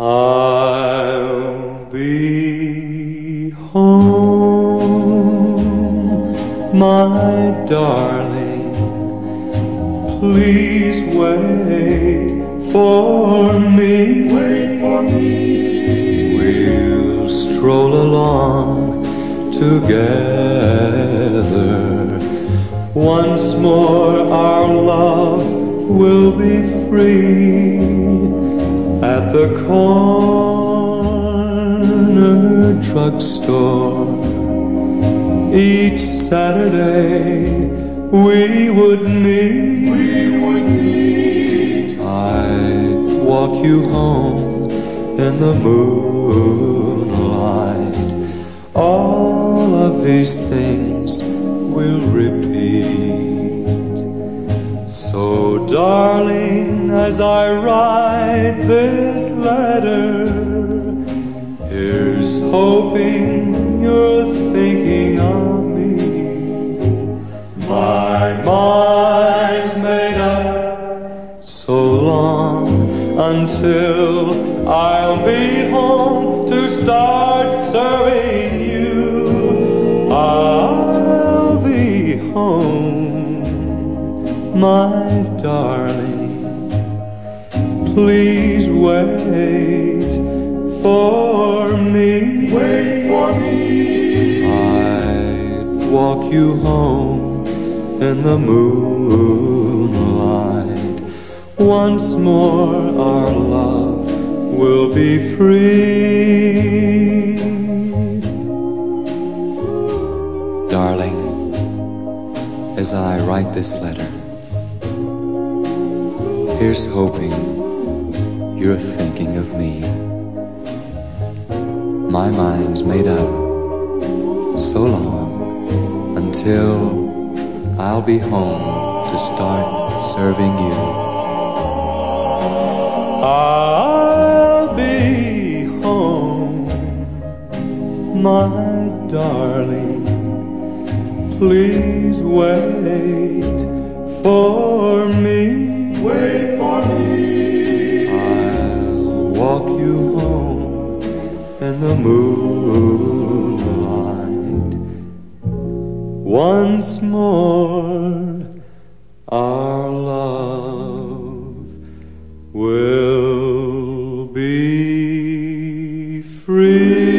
I'll be home, my darling. Please wait for me. Wait for me. We'll stroll along together. Once more, our love will be free at the corner drugstore. Each Saturday we would meet. We would meet. I'd walk you home in the moonlight. All of these things will repeat. So, darling, as I write this letter, here's hoping you're thinking of me. My mind's made up so long until I'll be home to start serving you. I'll be home my darling. Please wait for me. Wait for me. I'd walk you home in the moonlight. Once more, our love will be free. Darling, as I write this letter, Here's hoping you're thinking of me. My mind's made up so long until I'll be home to start serving you. I'll be home, my darling. Please wait for in the moonlight. Once more, our love will be free.